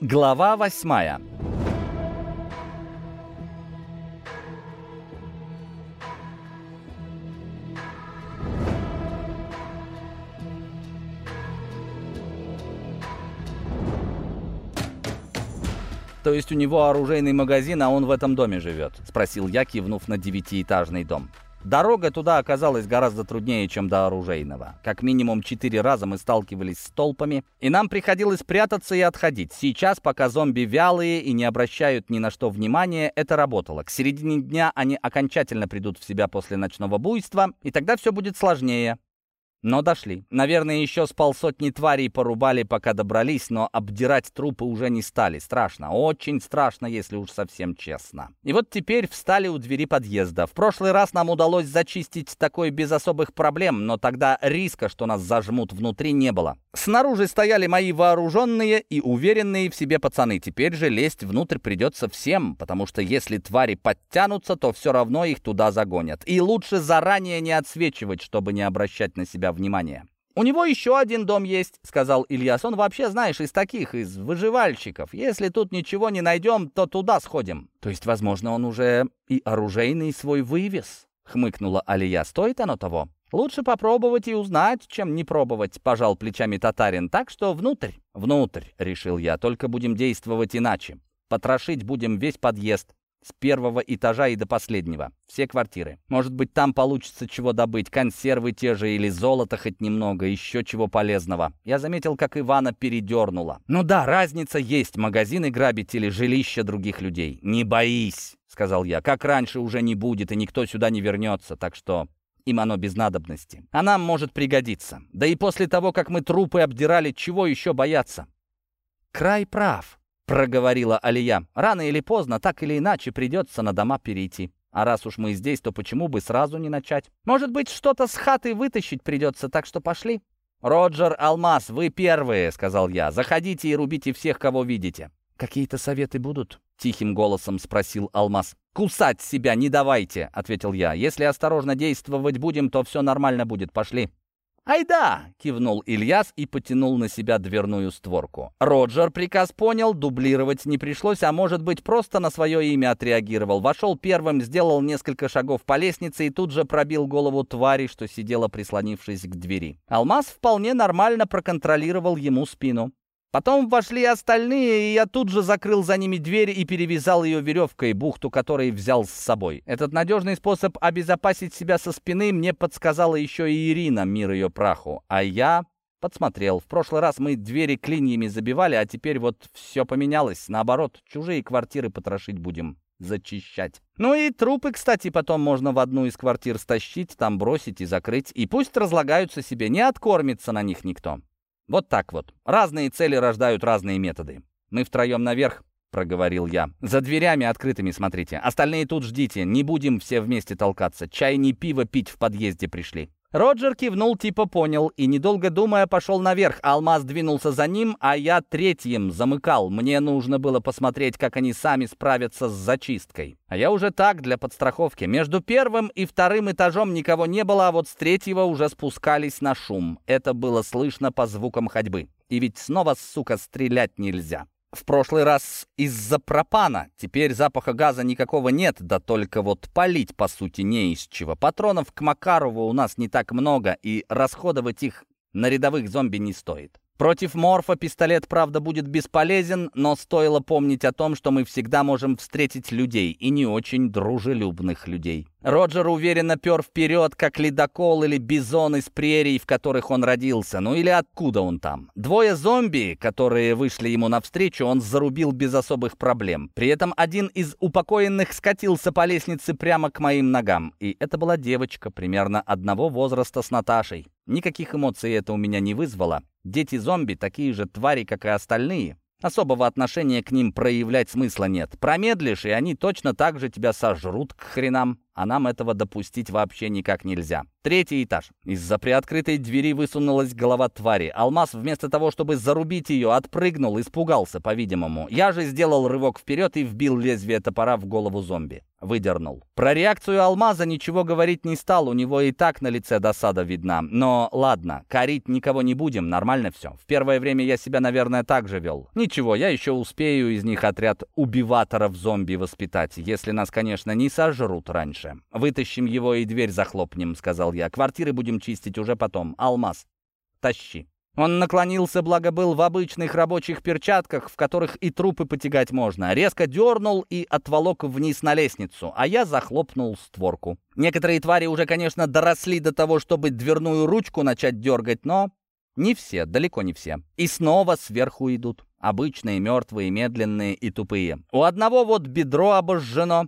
Глава восьмая «То есть у него оружейный магазин, а он в этом доме живет?» — спросил я, кивнув на девятиэтажный дом. Дорога туда оказалась гораздо труднее, чем до оружейного. Как минимум четыре раза мы сталкивались с толпами, и нам приходилось прятаться и отходить. Сейчас, пока зомби вялые и не обращают ни на что внимания, это работало. К середине дня они окончательно придут в себя после ночного буйства, и тогда все будет сложнее. Но дошли. Наверное, еще с полсотни тварей порубали, пока добрались, но обдирать трупы уже не стали. Страшно, очень страшно, если уж совсем честно. И вот теперь встали у двери подъезда. В прошлый раз нам удалось зачистить такой без особых проблем, но тогда риска, что нас зажмут внутри, не было. Снаружи стояли мои вооруженные и уверенные в себе пацаны. Теперь же лезть внутрь придется всем, потому что если твари подтянутся, то все равно их туда загонят. И лучше заранее не отсвечивать, чтобы не обращать на себя внимания. «У него еще один дом есть», — сказал Ильяс. «Он вообще, знаешь, из таких, из выживальщиков. Если тут ничего не найдем, то туда сходим». «То есть, возможно, он уже и оружейный свой вывез?» — хмыкнула Алия. «Стоит оно того?» «Лучше попробовать и узнать, чем не пробовать», — пожал плечами татарин. «Так что внутрь». «Внутрь», — решил я, — «только будем действовать иначе. Потрошить будем весь подъезд, с первого этажа и до последнего. Все квартиры. Может быть, там получится чего добыть. Консервы те же или золото хоть немного, еще чего полезного. Я заметил, как Ивана передернула. Ну да, разница есть. Магазины грабить или жилища других людей. Не боись, сказал я. Как раньше уже не будет, и никто сюда не вернется. Так что им оно без надобности. А нам может пригодиться. Да и после того, как мы трупы обдирали, чего еще бояться? Край прав, проговорила Алия. Рано или поздно, так или иначе, придется на дома перейти. А раз уж мы здесь, то почему бы сразу не начать? Может быть, что-то с хаты вытащить придется, так что пошли. «Роджер, Алмаз, вы первые», — сказал я. «Заходите и рубите всех, кого видите». «Какие-то советы будут?» — тихим голосом спросил Алмаз. «Кусать себя не давайте», — ответил я. «Если осторожно действовать будем, то все нормально будет. Пошли». «Ай да!» — кивнул Ильяс и потянул на себя дверную створку. Роджер приказ понял, дублировать не пришлось, а может быть, просто на свое имя отреагировал. Вошел первым, сделал несколько шагов по лестнице и тут же пробил голову твари, что сидела, прислонившись к двери. Алмаз вполне нормально проконтролировал ему спину. Потом вошли остальные, и я тут же закрыл за ними дверь и перевязал ее веревкой, бухту которой взял с собой. Этот надежный способ обезопасить себя со спины мне подсказала еще и Ирина, мир ее праху. А я подсмотрел. В прошлый раз мы двери клиньями забивали, а теперь вот все поменялось. Наоборот, чужие квартиры потрошить будем зачищать. Ну и трупы, кстати, потом можно в одну из квартир стащить, там бросить и закрыть. И пусть разлагаются себе, не откормится на них никто. Вот так вот. Разные цели рождают разные методы. Мы втроем наверх, — проговорил я. «За дверями открытыми смотрите. Остальные тут ждите. Не будем все вместе толкаться. Чай не пиво пить в подъезде пришли». Роджер кивнул, типа понял, и, недолго думая, пошел наверх. Алмаз двинулся за ним, а я третьим замыкал. Мне нужно было посмотреть, как они сами справятся с зачисткой. А я уже так, для подстраховки. Между первым и вторым этажом никого не было, а вот с третьего уже спускались на шум. Это было слышно по звукам ходьбы. И ведь снова, сука, стрелять нельзя. В прошлый раз из-за пропана. Теперь запаха газа никакого нет, да только вот палить, по сути, не из чего. Патронов к Макарову у нас не так много, и расходовать их на рядовых зомби не стоит. Против морфа пистолет, правда, будет бесполезен, но стоило помнить о том, что мы всегда можем встретить людей, и не очень дружелюбных людей. Роджер уверенно пер вперед, как ледокол или бизон из прерий, в которых он родился, ну или откуда он там. Двое зомби, которые вышли ему навстречу, он зарубил без особых проблем. При этом один из упокоенных скатился по лестнице прямо к моим ногам. И это была девочка, примерно одного возраста с Наташей. Никаких эмоций это у меня не вызвало. Дети-зомби такие же твари, как и остальные. Особого отношения к ним проявлять смысла нет. Промедлишь, и они точно так же тебя сожрут к хренам. А нам этого допустить вообще никак нельзя. Третий этаж. Из-за приоткрытой двери высунулась голова твари. Алмаз вместо того, чтобы зарубить ее, отпрыгнул, испугался, по-видимому. Я же сделал рывок вперед и вбил лезвие топора в голову зомби. Выдернул. Про реакцию алмаза ничего говорить не стал, у него и так на лице досада видна. Но ладно, корить никого не будем, нормально все. В первое время я себя, наверное, так же вел. Ничего, я еще успею из них отряд убиваторов зомби воспитать, если нас, конечно, не сожрут раньше. Вытащим его и дверь захлопнем, сказал я. Квартиры будем чистить уже потом. Алмаз, тащи. Он наклонился, благо был в обычных рабочих перчатках, в которых и трупы потягать можно. Резко дернул и отволок вниз на лестницу, а я захлопнул створку. Некоторые твари уже, конечно, доросли до того, чтобы дверную ручку начать дергать, но не все, далеко не все. И снова сверху идут. Обычные, мертвые, медленные и тупые. У одного вот бедро обожжено,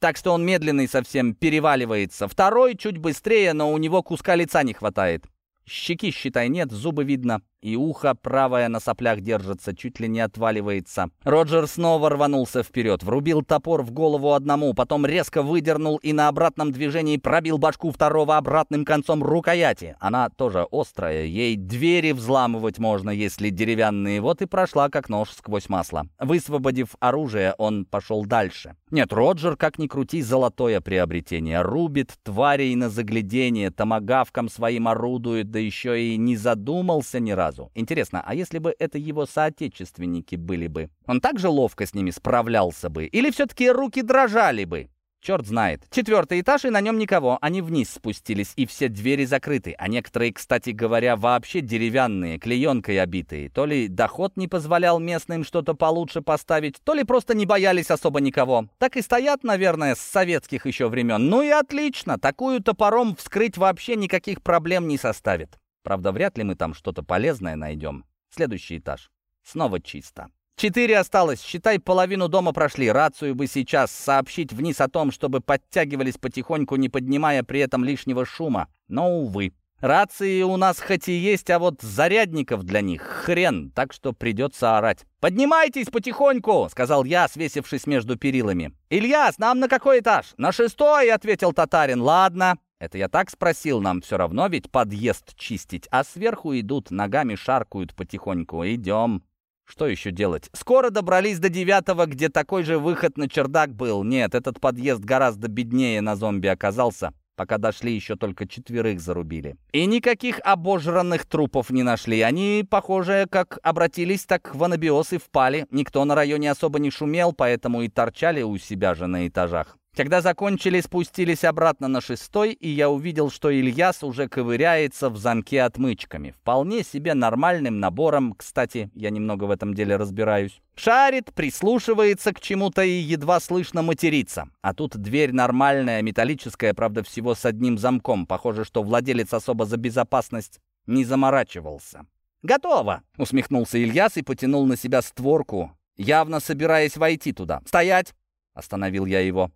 так что он медленный совсем переваливается. Второй чуть быстрее, но у него куска лица не хватает. Щеки, считай, нет, зубы видно и ухо правое на соплях держится, чуть ли не отваливается. Роджер снова рванулся вперед, врубил топор в голову одному, потом резко выдернул и на обратном движении пробил башку второго обратным концом рукояти. Она тоже острая, ей двери взламывать можно, если деревянные, вот и прошла как нож сквозь масло. Высвободив оружие, он пошел дальше. Нет, Роджер, как ни крути, золотое приобретение. Рубит тварей на заглядение, томагавком своим орудует, да еще и не задумался ни разу сразу. Интересно, а если бы это его соотечественники были бы? Он так же ловко с ними справлялся бы? Или все-таки руки дрожали бы? Черт знает. Четвертый этаж, и на нем никого. Они вниз спустились, и все двери закрыты. А некоторые, кстати говоря, вообще деревянные, клеенкой обитые. То ли доход не позволял местным что-то получше поставить, то ли просто не боялись особо никого. Так и стоят, наверное, с советских еще времен. Ну и отлично. Такую топором вскрыть вообще никаких проблем не составит. Правда, вряд ли мы там что-то полезное найдем. Следующий этаж. Снова чисто. Четыре осталось. Считай, половину дома прошли. Рацию бы сейчас сообщить вниз о том, чтобы подтягивались потихоньку, не поднимая при этом лишнего шума. Но, увы. Рации у нас хоть и есть, а вот зарядников для них хрен, так что придется орать. «Поднимайтесь потихоньку!» — сказал я, свесившись между перилами. «Ильяс, нам на какой этаж?» «На шестой!» — ответил татарин. «Ладно». Это я так спросил, нам все равно ведь подъезд чистить, а сверху идут, ногами шаркают потихоньку. Идем. Что еще делать? Скоро добрались до девятого, где такой же выход на чердак был. Нет, этот подъезд гораздо беднее на зомби оказался. Пока дошли, еще только четверых зарубили. И никаких обожранных трупов не нашли. Они, похоже, как обратились, так в анабиоз впали. Никто на районе особо не шумел, поэтому и торчали у себя же на этажах. Когда закончили, спустились обратно на шестой, и я увидел, что Ильяс уже ковыряется в замке отмычками. Вполне себе нормальным набором, кстати, я немного в этом деле разбираюсь. Шарит, прислушивается к чему-то и едва слышно матерится. А тут дверь нормальная, металлическая, правда, всего с одним замком. Похоже, что владелец особо за безопасность не заморачивался. «Готово!» — усмехнулся Ильяс и потянул на себя створку, явно собираясь войти туда. «Стоять!» — остановил я его.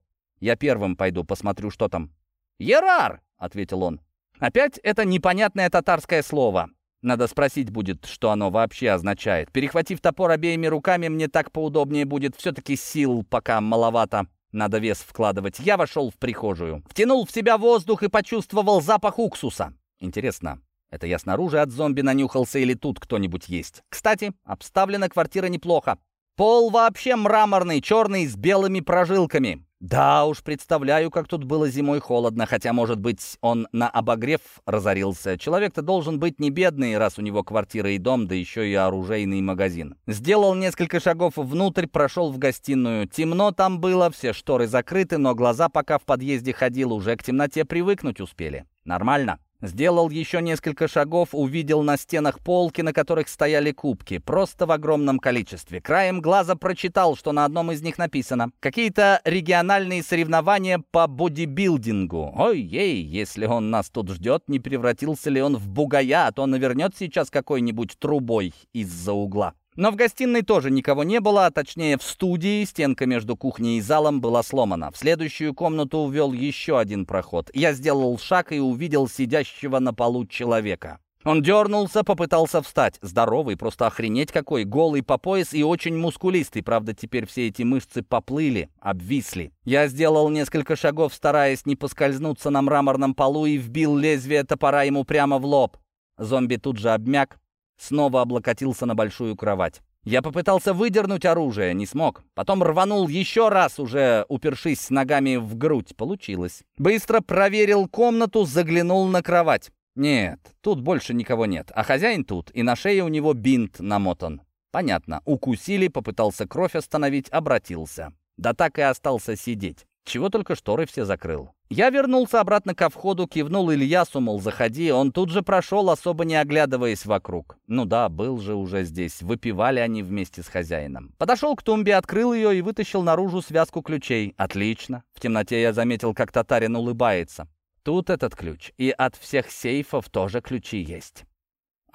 Я первым пойду, посмотрю, что там». «Ерар!» — ответил он. «Опять это непонятное татарское слово. Надо спросить будет, что оно вообще означает. Перехватив топор обеими руками, мне так поудобнее будет. Все-таки сил пока маловато. Надо вес вкладывать. Я вошел в прихожую. Втянул в себя воздух и почувствовал запах уксуса. Интересно, это я снаружи от зомби нанюхался или тут кто-нибудь есть? Кстати, обставлена квартира неплохо. Пол вообще мраморный, черный, с белыми прожилками. Да уж, представляю, как тут было зимой холодно, хотя, может быть, он на обогрев разорился. Человек-то должен быть не бедный, раз у него квартира и дом, да еще и оружейный магазин. Сделал несколько шагов внутрь, прошел в гостиную. Темно там было, все шторы закрыты, но глаза, пока в подъезде ходил, уже к темноте привыкнуть успели. Нормально. Сделал еще несколько шагов, увидел на стенах полки, на которых стояли кубки, просто в огромном количестве. Краем глаза прочитал, что на одном из них написано «Какие-то региональные соревнования по бодибилдингу». Ой-ей, если он нас тут ждет, не превратился ли он в бугая, а то навернет сейчас какой-нибудь трубой из-за угла. Но в гостиной тоже никого не было, а точнее в студии стенка между кухней и залом была сломана. В следующую комнату увел еще один проход. Я сделал шаг и увидел сидящего на полу человека. Он дернулся, попытался встать. Здоровый, просто охренеть какой, голый по пояс и очень мускулистый. Правда, теперь все эти мышцы поплыли, обвисли. Я сделал несколько шагов, стараясь не поскользнуться на мраморном полу и вбил лезвие топора ему прямо в лоб. Зомби тут же обмяк, снова облокотился на большую кровать. Я попытался выдернуть оружие, не смог. Потом рванул еще раз, уже упершись ногами в грудь. Получилось. Быстро проверил комнату, заглянул на кровать. Нет, тут больше никого нет. А хозяин тут, и на шее у него бинт намотан. Понятно. Укусили, попытался кровь остановить, обратился. Да так и остался сидеть. Чего только шторы все закрыл. Я вернулся обратно ко входу, кивнул Ильясу, мол, заходи. Он тут же прошел, особо не оглядываясь вокруг. Ну да, был же уже здесь. Выпивали они вместе с хозяином. Подошел к тумбе, открыл ее и вытащил наружу связку ключей. Отлично. В темноте я заметил, как татарин улыбается. Тут этот ключ. И от всех сейфов тоже ключи есть.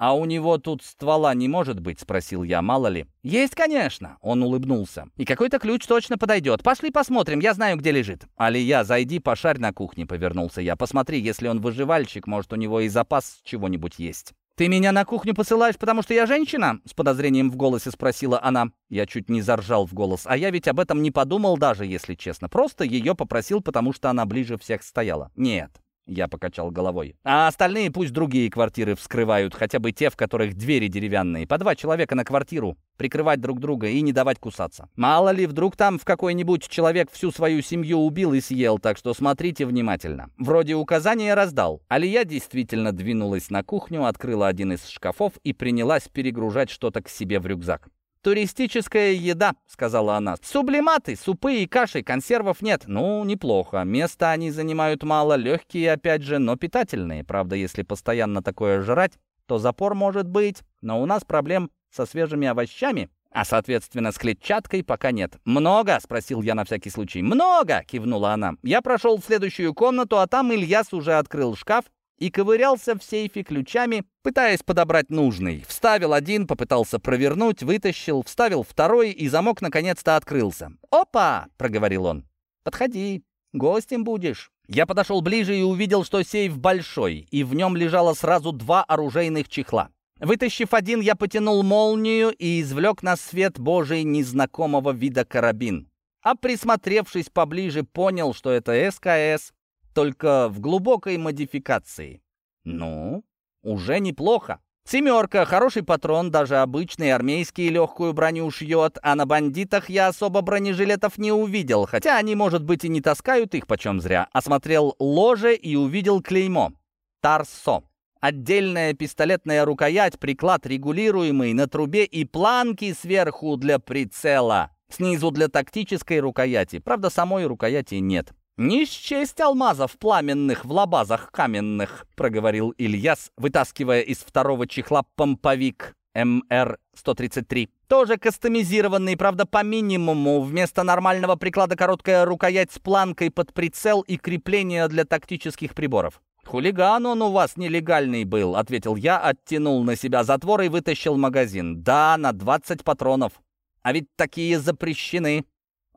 «А у него тут ствола не может быть?» — спросил я, мало ли. «Есть, конечно!» — он улыбнулся. «И какой-то ключ точно подойдет. Пошли посмотрим, я знаю, где лежит». «Алия, зайди, пошарь на кухне», — повернулся я. «Посмотри, если он выживальщик, может, у него и запас чего-нибудь есть». «Ты меня на кухню посылаешь, потому что я женщина?» — с подозрением в голосе спросила она. Я чуть не заржал в голос. А я ведь об этом не подумал даже, если честно. Просто ее попросил, потому что она ближе всех стояла. «Нет, я покачал головой. А остальные пусть другие квартиры вскрывают, хотя бы те, в которых двери деревянные. По два человека на квартиру. Прикрывать друг друга и не давать кусаться. Мало ли, вдруг там в какой-нибудь человек всю свою семью убил и съел, так что смотрите внимательно. Вроде указания раздал. Алия действительно двинулась на кухню, открыла один из шкафов и принялась перегружать что-то к себе в рюкзак. «Туристическая еда», — сказала она. «Сублиматы, супы и каши, консервов нет. Ну, неплохо. Места они занимают мало, легкие, опять же, но питательные. Правда, если постоянно такое жрать, то запор может быть. Но у нас проблем со свежими овощами, а, соответственно, с клетчаткой пока нет. «Много?» — спросил я на всякий случай. «Много!» — кивнула она. Я прошел в следующую комнату, а там Ильяс уже открыл шкаф и ковырялся в сейфе ключами, пытаясь подобрать нужный. Вставил один, попытался провернуть, вытащил, вставил второй, и замок наконец-то открылся. «Опа!» — проговорил он. «Подходи, гостем будешь». Я подошел ближе и увидел, что сейф большой, и в нем лежало сразу два оружейных чехла. Вытащив один, я потянул молнию и извлек на свет Божий незнакомого вида карабин. А присмотревшись поближе, понял, что это СКС только в глубокой модификации. Ну, уже неплохо. Семерка, хороший патрон, даже обычный армейский легкую броню шьет, а на бандитах я особо бронежилетов не увидел, хотя они, может быть, и не таскают их почем зря. Осмотрел ложе и увидел клеймо. Тарсо. Отдельная пистолетная рукоять, приклад регулируемый на трубе и планки сверху для прицела. Снизу для тактической рукояти. Правда, самой рукояти нет. «Не счесть алмазов пламенных в лабазах каменных», — проговорил Ильяс, вытаскивая из второго чехла помповик МР-133. Тоже кастомизированный, правда, по минимуму. Вместо нормального приклада короткая рукоять с планкой под прицел и крепление для тактических приборов. «Хулиган он у вас нелегальный был», — ответил я, оттянул на себя затвор и вытащил магазин. «Да, на 20 патронов. А ведь такие запрещены».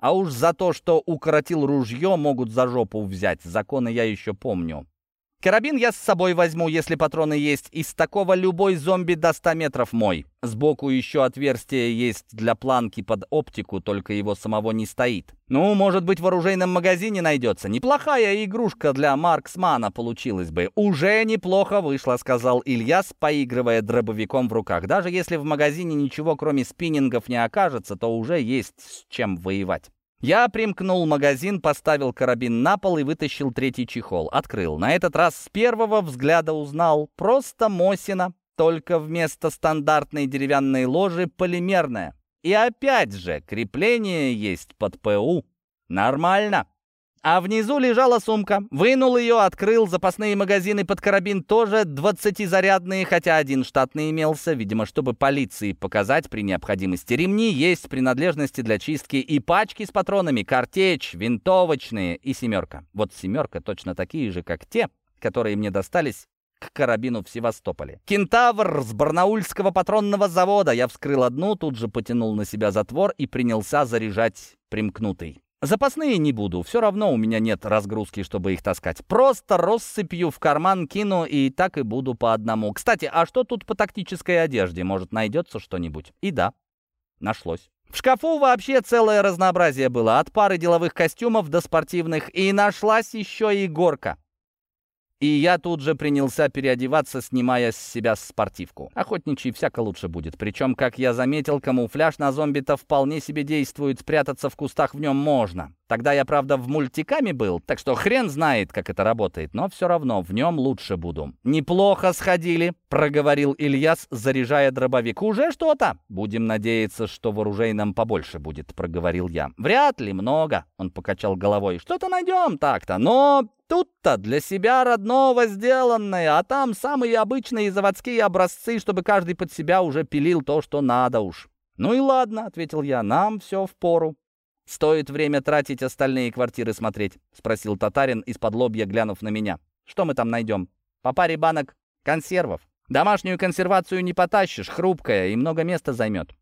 А уж за то, что укоротил ружье, могут за жопу взять. Законы я еще помню. Карабин я с собой возьму, если патроны есть. Из такого любой зомби до 100 метров мой. Сбоку еще отверстие есть для планки под оптику, только его самого не стоит. Ну, может быть, в оружейном магазине найдется. Неплохая игрушка для Марксмана получилась бы. Уже неплохо вышло, сказал Ильяс, поигрывая дробовиком в руках. Даже если в магазине ничего кроме спиннингов не окажется, то уже есть с чем воевать. Я примкнул магазин, поставил карабин на пол и вытащил третий чехол. Открыл. На этот раз с первого взгляда узнал. Просто Мосина, только вместо стандартной деревянной ложи полимерная. И опять же, крепление есть под ПУ. Нормально. А внизу лежала сумка. Вынул ее, открыл. Запасные магазины под карабин тоже 20-зарядные, хотя один штатный имелся, видимо, чтобы полиции показать при необходимости. Ремни есть, принадлежности для чистки и пачки с патронами, картечь, винтовочные и семерка. Вот семерка точно такие же, как те, которые мне достались к карабину в Севастополе. «Кентавр» с барнаульского патронного завода. Я вскрыл одну, тут же потянул на себя затвор и принялся заряжать примкнутый. Запасные не буду, все равно у меня нет разгрузки, чтобы их таскать. Просто россыпью в карман кину и так и буду по одному. Кстати, а что тут по тактической одежде? Может, найдется что-нибудь? И да, нашлось. В шкафу вообще целое разнообразие было, от пары деловых костюмов до спортивных, и нашлась еще и горка. И я тут же принялся переодеваться, снимая с себя спортивку. Охотничий всяко лучше будет. Причем, как я заметил, камуфляж на зомби-то вполне себе действует. Спрятаться в кустах в нем можно. Тогда я, правда, в мультиками был, так что хрен знает, как это работает, но все равно в нем лучше буду. «Неплохо сходили», — проговорил Ильяс, заряжая дробовик. «Уже что-то?» «Будем надеяться, что в оружейном побольше будет», — проговорил я. «Вряд ли много», — он покачал головой. «Что-то найдем так-то, но Тут-то для себя родного сделанное, а там самые обычные заводские образцы, чтобы каждый под себя уже пилил то, что надо уж. «Ну и ладно», — ответил я, — «нам все в пору». «Стоит время тратить остальные квартиры смотреть?» — спросил татарин из-под лобья, глянув на меня. «Что мы там найдем? По паре банок консервов. Домашнюю консервацию не потащишь, хрупкая и много места займет.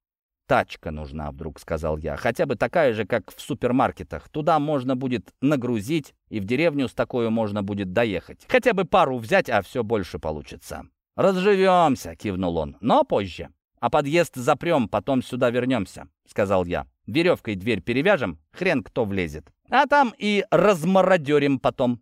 «Тачка нужна», — вдруг сказал я. «Хотя бы такая же, как в супермаркетах. Туда можно будет нагрузить, и в деревню с такой можно будет доехать. Хотя бы пару взять, а все больше получится». «Разживемся», — кивнул он, — «но позже. А подъезд запрем, потом сюда вернемся», — сказал я. «Веревкой дверь перевяжем, хрен кто влезет. А там и размародерим потом».